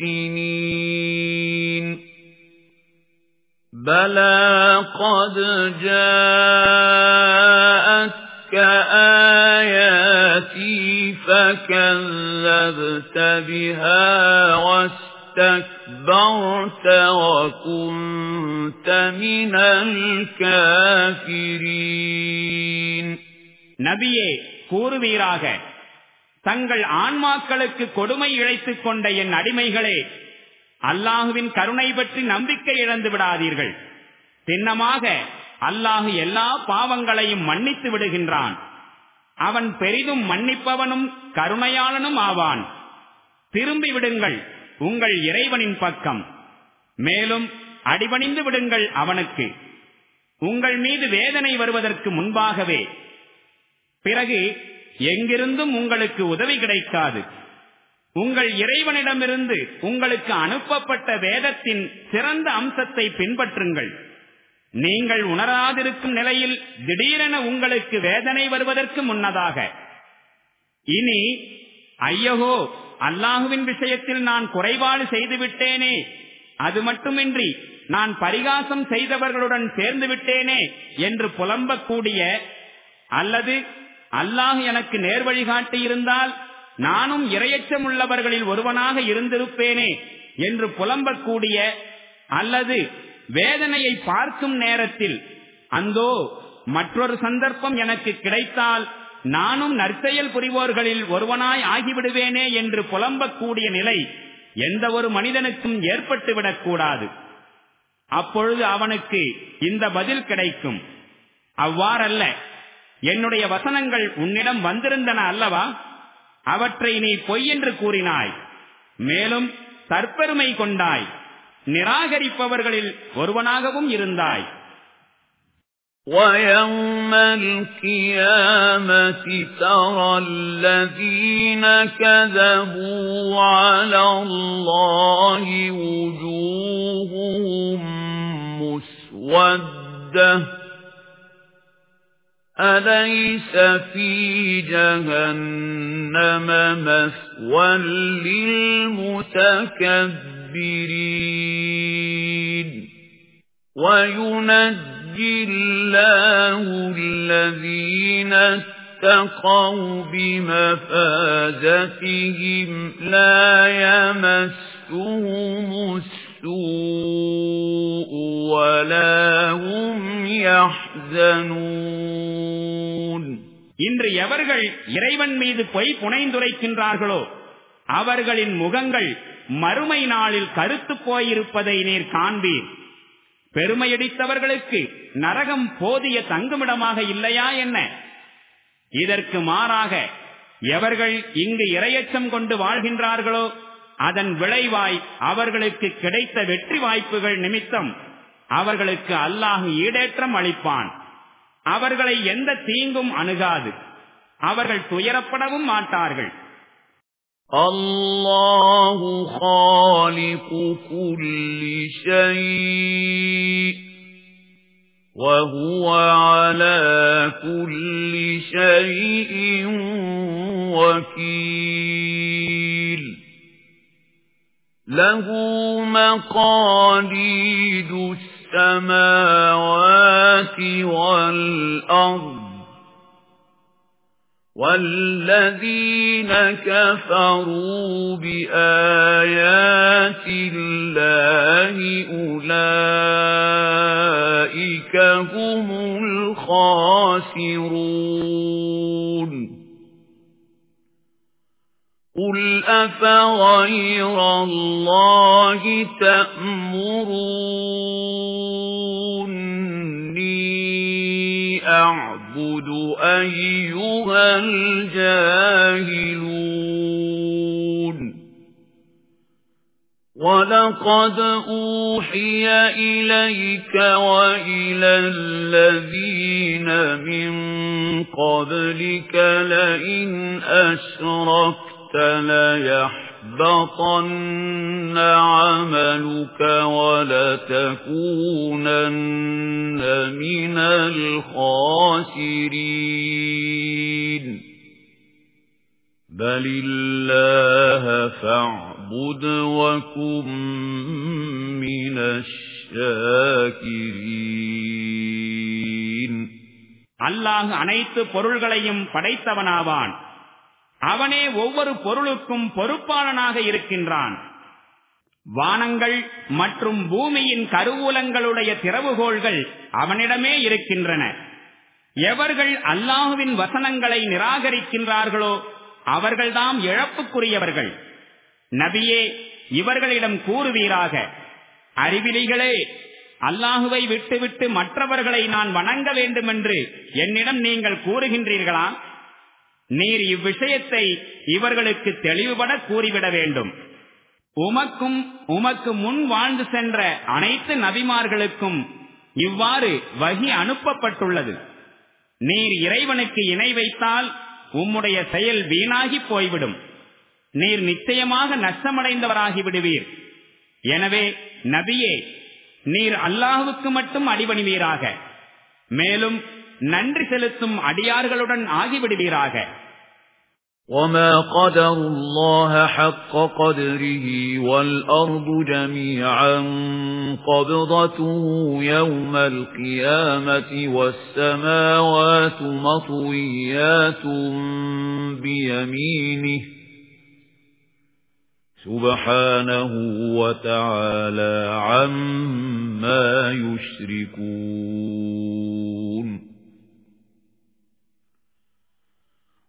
الْمُحْسِنِينَ بَلَى قَدْ جَاءَتْكَ آيَاتِي فَكَذَّبْتَ بِهَا وَاسْتَكْبَرْتَ وَكُنْتَ مِنَ الْكَافِرِينَ நபியே கூறுவீராக தங்கள் ஆன்மாக்களுக்கு கொடுமை இழைத்துக் கொண்ட என் அடிமைகளே அல்லாஹுவின் கருணை பற்றி நம்பிக்கை இழந்து விடாதீர்கள். சின்னமாக அல்லாஹு எல்லா பாவங்களையும் மன்னித்து விடுகின்றான். அவன் பெரிதும் மன்னிப்பவனும் கருணையாளனும் ஆவான். திரும்பி விடுங்கள் உங்கள் இறைவனின் பக்கம். மேலும் அடிபணிந்து விடுங்கள் அவனுக்கு. உங்கள் மீது வேதனை வருவதற்கு முன்பாகவே. பிறகு எங்கிருந்தும் உங்களுக்கு உதவி கிடைக்காது. உங்கள் இறைவனிடமிருந்து உங்களுக்கு அனுப்பப்பட்ட வேதத்தின் சிறந்த அம்சத்தை பின்பற்றுங்கள். நீங்கள் உணராதிருக்கும் நிலையில் திடீரென உங்களுக்கு வேதனை வருவதற்கு முன்னதாக. இனி ஐயகோ அல்லாஹுவின் விஷயத்தில் நான் குறைபாடு செய்துவிட்டேனே. அது மட்டுமின்றி நான் பரிகாசம் செய்தவர்களுடன் சேர்ந்து விட்டேனே என்று புலம்பக்கூடிய அல்லது அல்லாஹ் எனக்கு நேர்வழி இருந்தால் நானும் இரையச்சம் உள்ளவர்களில் ஒருவனாக இருந்திருப்பேனே என்று புலம்பக்கூடிய அல்லது வேதனையை பார்க்கும் நேரத்தில் அந்தோ மற்றொரு சந்தர்ப்பம் எனக்கு கிடைத்தால் நானும் நற்செயல் புரிவோர்களில் ஒருவனாய் ஆகிவிடுவேனே என்று புலம்பக்கூடிய நிலை எந்த ஒரு மனிதனுக்கும் ஏற்பட்டுவிடக் கூடாது. அப்பொழுது அவனுக்கு இந்த பதில் கிடைக்கும். அவ்வாறல்ல. என்னுடைய வசனங்கள் உன்னிடம் வந்திருந்தன அல்லவா அவற்றை நீ பொய் என்று கூறினாய் மேலும் தற்பெருமை கொண்டாய் நிராகரிப்பவர்களில் ஒருவனாகவும் இருந்தாய் وَيَوْمَ الْقِيَامَةِ تَرَى الَّذِينَ كَذَبُوا عَلَى اللَّهِ وُجُوهُهُم مُّسْوَدَّةٌ أَلَيْسَ فِي جَهَنَّمَ مَثْوًى لِّلْمُتَكَبِّرِينَ وَيُنَجِّي اللَّهُ الَّذِينَ اتَّقَوْا بِمَفَازَتِهِمْ لَا يَمَسُّهُمُ السُّوءُ وَلَا هُمْ يَحْزَنُونَ இன்று எவர்கள் இறைவன் மீது பொய் புனைந்துரைக்கின்றார்களோ அவர்களின் முகங்கள் மறுமை நாளில் கருத்து போயிருப்பதை நீர் காண்பீர் பெருமையடித்தவர்களுக்கு நரகம் போதிய தங்குமிடமாக இல்லையா என்ன இதற்கு மாறாக எவர்கள் இங்கு இரையச்சம் கொண்டு வாழ்கின்றார்களோ அதன் விளைவாய் அவர்களுக்கு கிடைத்த வெற்றி வாய்ப்புகள் நிமித்தம் அவர்களுக்கு அல்லாஹ் ஈடேற்றம் அளிப்பான் அவர்களை எந்த தீங்கும் அணுகாது அவர்கள் துயரப்படவும் மாட்டார்கள் الله خالق كل شيء وهو على كل شيء وكيل له مقاليد السماوات والأرض وَالَّذِينَ كَفَرُوا بِآيَاتِ اللَّهِ أُولَئِكَ هُمُ الْخَاسِرُونَ. قُلْ أَفَغَيْرَ اللَّهِ تَأْمُرُونِّي أَعْبُدُ أَيُّهَا الْجَاهِلُونَ وَلَقَدْ أُوحِيَ إِلَيْكَ وَإِلَى الَّذِينَ مِن قَبْلِكَ لَئِنْ أَشْرَكْتَ لَيَحْبَطَنَّ يَحْبَطَنَّ عَمَلُكَ وَلَتَكُونَنَّ مِنَ الْخَاسِرِينَ بَلِ اللَّهَ فَاعْبُدْ وَكُن مِّنَ الشَّاكِرِينَ அல்லாஹ் அனைத்து பொருள்களையும் படைத்தவனாவான் அவனே ஒவ்வொரு பொருளுக்கும் பொறுப்பாளனாக இருக்கின்றான். வானங்கள் மற்றும் பூமியின் கருவூலங்களுடைய திறவுகோள்கள் அவனிடமே இருக்கின்றன. எவர்கள் அல்லாஹுவின் வசனங்களை நிராகரிக்கின்றார்களோ அவர்கள்தாம் இழப்புக்குரியவர்கள். நபியே இவர்களிடம் கூறுவீராக அறிவிலிகளே அல்லாஹுவை விட்டுவிட்டு மற்றவர்களை நான் வணங்க வேண்டுமென்று என்னிடம் நீங்கள் கூறுகின்றீர்களா? நீர் இவ்விஷயத்தை இவர்களுக்கு தெளிவுபட கூறிவிட வேண்டும். உமக்கும் உமக்கு முன் வாழ்ந்து சென்ற அனைத்து நபிமார்களுக்கும் இவ்வாறு வகி அனுப்பப்பட்டுள்ளது. நீர் இறைவனுக்கு இணை வைத்தால் உம்முடைய செயல் வீணாகி போய்விடும். நீர் நிச்சயமாக நஷ்டமடைந்தவராகி விடுவீர் எனவே நபியே நீர் அல்லாஹுக்கு மட்டும் அடிபணிவீராக. மேலும் நன்றி செலுத்தும் அடியார்களுடன் ஆகிவிடுவீராக وَمَا قَدَرُ اللَّهَ حَقَّ قَدْرِهِ وَالْأَرْضُ جَمِيعًا قَبْضَتُهُ يَوْمَ الْقِيَامَةِ وَالسَّمَاوَاتُ مَطْوِيَّاتٌ بِيَمِينِهِ سُبْحَانَهُ وَتَعَالَى عَمَّا يُشْرِكُونَ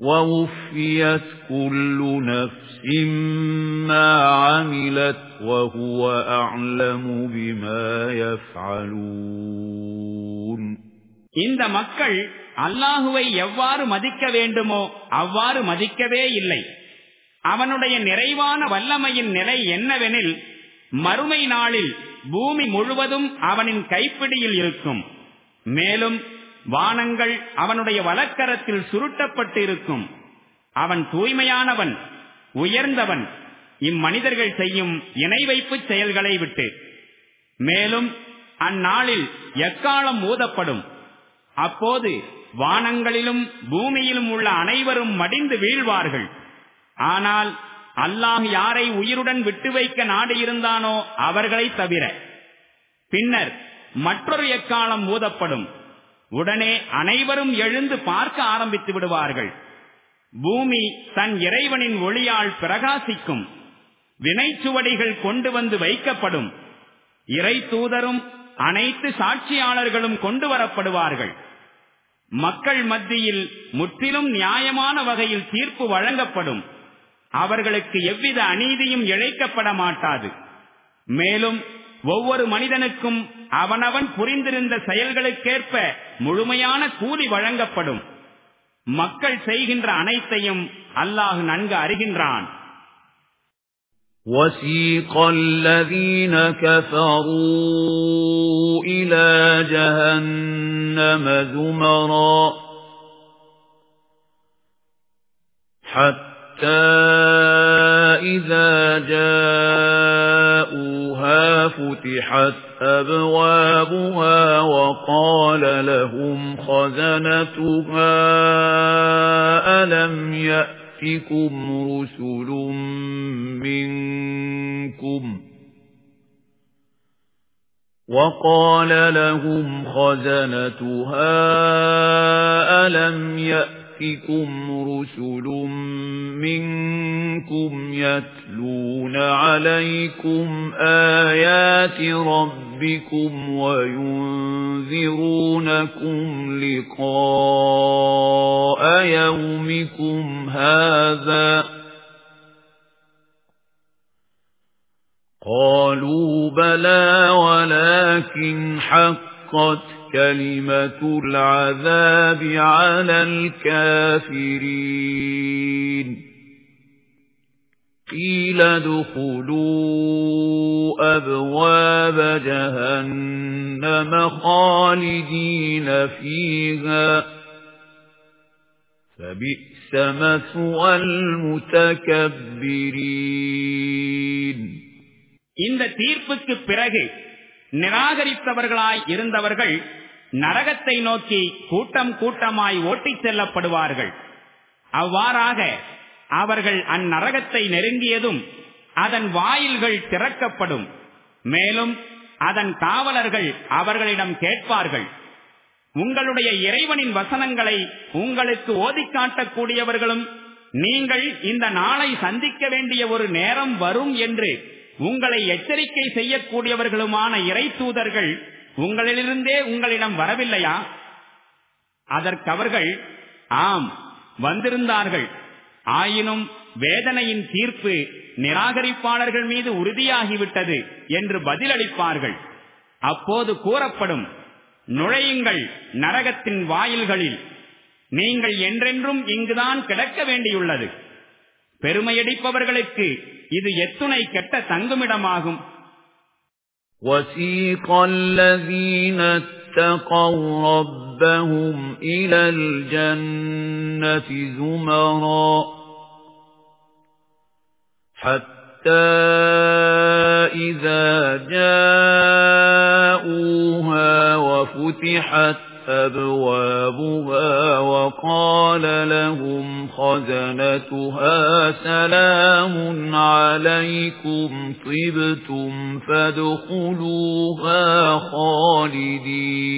وَوُفِّيَتْ كُلُّ نَفْسٍ مَا عَمِلَتْ وَهُوَ أَعْلَمُ بِمَا يَفْعَلُونَ இந்த மக்கள் அல்லாஹுவை எவ்வாறு மதிக்க வேண்டுமோ அவ்வாறு மதிக்கவே இல்லை அவனுடைய நிறைவான வல்லமையின் நிலை என்னவெனில் மறுமை நாளில் பூமி முழுவதும் அவனின் கைப்பிடியில் இருக்கும் மேலும் வானங்கள் அவனுடைய வலக்கரத்தில் சுருட்டப்பட்டு இருக்கும் அவன் தூய்மையானவன் உயர்ந்தவன். இம்மனிதர்கள் செய்யும் இணை வைப்பு செயல்களை விட்டு. மேலும் அந்நாளில் எக்காலம் ஊதப்படும்? அப்போது வானங்களிலும் பூமியிலும் உள்ள அனைவரும் மடிந்து வீழ்வார்கள். ஆனால் அல்லாம் யாரை உயிருடன் விட்டு வைக்க நாடு இருந்தானோ அவர்களை தவிர. பின்னர் மற்றொரு எக்காலம் ஊதப்படும். உடனே அனைவரும் எழுந்து பார்க்க ஆரம்பித்து விடுவார்கள். பூமி தன் இறைவனின் ஒளியால் பிரகாசிக்கும். வினைச்சுவடிகள் கொண்டு வந்து வைக்கப்படும். இறை தூதரும் அனைத்து சாட்சியாளர்களும் கொண்டு வரப்படுவார்கள். மக்கள் மத்தியில் முற்றிலும் நியாயமான வகையில் தீர்ப்பு வழங்கப்படும். அவர்களுக்கு எவ்வித அநீதியும் இழைக்கப்பட மாட்டாது. மேலும் ஒவ்வொரு மனிதனுக்கும் அவனவன் புரிந்திருந்த செயல்களுக்கேற்ப முழுமையான கூலி வழங்கப்படும் மக்கள் செய்கின்ற அனைத்தையும் அல்லாஹ் நன்கு அறிகின்றான் وَسِيقَ الَّذِينَ كَفَرُوا إِلَى جَهَنَّمَ زُمَرًا حَتَّى إِذَا جَاءُوهَا فُتِحَتْ أَبْوَابُهَا وَقَالَ لَهُمْ خَزَنَتُهَا أَلَمْ يَأْتِكُمْ رُسُلٌ مِنْكُمْ وَقَالَ لَهُمْ خَزَنَتُهَا أَلَمْ يَأْتِكُمْ رُسُلٌ مِنْكُمْ يَتْلُونَ عَلَيْكُمْ آيَاتِ رَبِّكُمْ وَيُنذِرُونَكُمْ لِقَاءَ يَوْمِكُمْ هَذَا قَالُوا بَلَى وَلَكِنْ حَقَّتْ كَلِمَةُ الْعَذَابِ عَلَى الْكَافِرِينَ قِيلَ ادْخُلُوا أَبْوَابَ جَهَنَّمَ خَالِدِينَ فِيهَا فَبِئْسَ مَثْوَى الْمُتَكَبِّرِينَ இந்த தீர்ப்புக்கு பிறகு நிராகரித்தவர்களாய் இருந்தவர்கள் நரகத்தை நோக்கி கூட்டம் கூட்டமாய் ஓட்டிச் செல்லப்படுவார்கள். அவ்வாறாக அவர்கள் அந்நரகத்தை நெருங்கியதும் அதன் வாயில்கள் திறக்கப்படும். மேலும் அதன் காவலர்கள் அவர்களிடம் கேட்பார்கள். உங்களுடைய இறைவனின் வசனங்களை உங்களுக்கு ஓதி காட்டக்கூடியவர்களும் நீங்கள் இந்த நாளை சந்திக்க வேண்டிய ஒரு நேரம் வரும் என்று உங்களை எச்சரிக்கை செய்யக்கூடியவர்களுமான இறை தூதர்கள் உங்களிலிருந்தே உங்களிடம் வரவில்லையா? அதற்கவர்கள் ஆம் வந்திருந்தார்கள். ஆயினும் வேதனையின் தீர்ப்பு நிராகரிப்பாளர்கள் மீது உறுதியாகிவிட்டது என்று பதிலளிப்பார்கள். அப்போது கூறப்படும் நுழையுங்கள் நரகத்தின் வாயில்களில். நீங்கள் என்றென்றும் இங்குதான் கிடக்க வேண்டியுள்ளது. பெருமையடிப்பவர்களுக்கு இது எத்துணை கெட்ட தங்குமிடமாகும் وَسِيقَ الَّذِينَ اتَّقَوْا رَبَّهُمْ إِلَى الْجَنَّةِ زُمَرًا حَتَّى إِذَا جَاءُوهَا وَفُتِحَتْ أَبْوَابُهَا وَقَالَ لَهُمْ خَزَنَتُهَا سَلَامٌ عَلَيْكُمْ طِبْتُمْ فَادْخُلُوهَا خَالِدِينَ.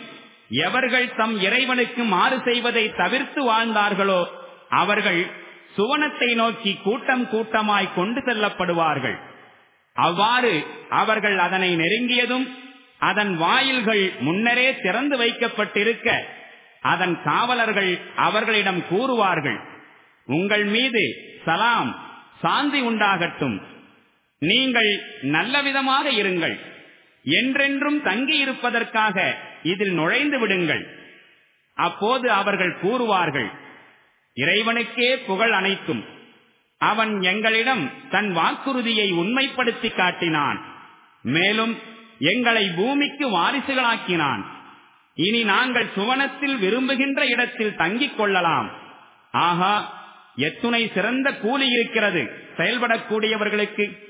எவர்கள் தம் இறைவனுக்கு மாறு செய்வதை தவிர்த்து வாழ்ந்தார்களோ அவர்கள் சுவனத்தை நோக்கி கூட்டம் கூட்டமாய் கொண்டு செல்லப்படுவார்கள். அவ்வாறு அவர்கள் அதனை நெருங்கியதும் அதன் வாயில்கள் முன்னரே திறந்து வைக்கப்பட்டிருக்க அதன் காவலர்கள் அவர்களிடம் கூறுவார்கள் உங்கள் மீது சலாம் சாந்தி உண்டாகட்டும். நீங்கள் நல்லவிதமாக இருங்கள். என்றென்றும் தங்கியிருப்பதற்காக இதில் நுழைந்து விடுங்கள். அப்போது அவர்கள் கூறுவார்கள் இறைவனுக்கே புகழ் அனைத்தும். அவன் எங்களிடம் தன் வாக்குறுதியை உண்மைப்படுத்தி காட்டினான். மேலும் எங்களை பூமிக்கு வாரிசுகளாக்கினான். இனி நாங்கள் சுவனத்தில் விரும்புகின்ற இடத்தில் தங்கிக் கொள்ளலாம். ஆகா எத்துணை சிறந்த கூலி இருக்கிறது. செயல்படக்கூடியவர்களுக்கு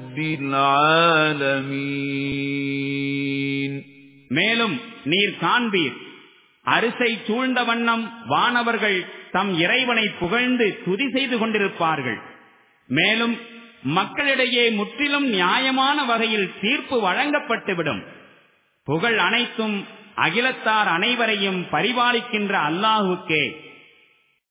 மேலும் நீர் காண்பீர். அரிசை சூழ்ந்த வண்ணம் வானவர்கள் தம் இறைவனை புகழ்ந்து துதி செய்து கொண்டிருப்பார்கள். மேலும் மக்களிடையே முற்றிலும் நியாயமான வகையில் தீர்ப்பு வழங்கப்பட்டுவிடும். புகழ் அனைத்தும் அகிலத்தார் அனைவரையும் பரிபாலிக்கின்ற அல்லாஹுக்கே.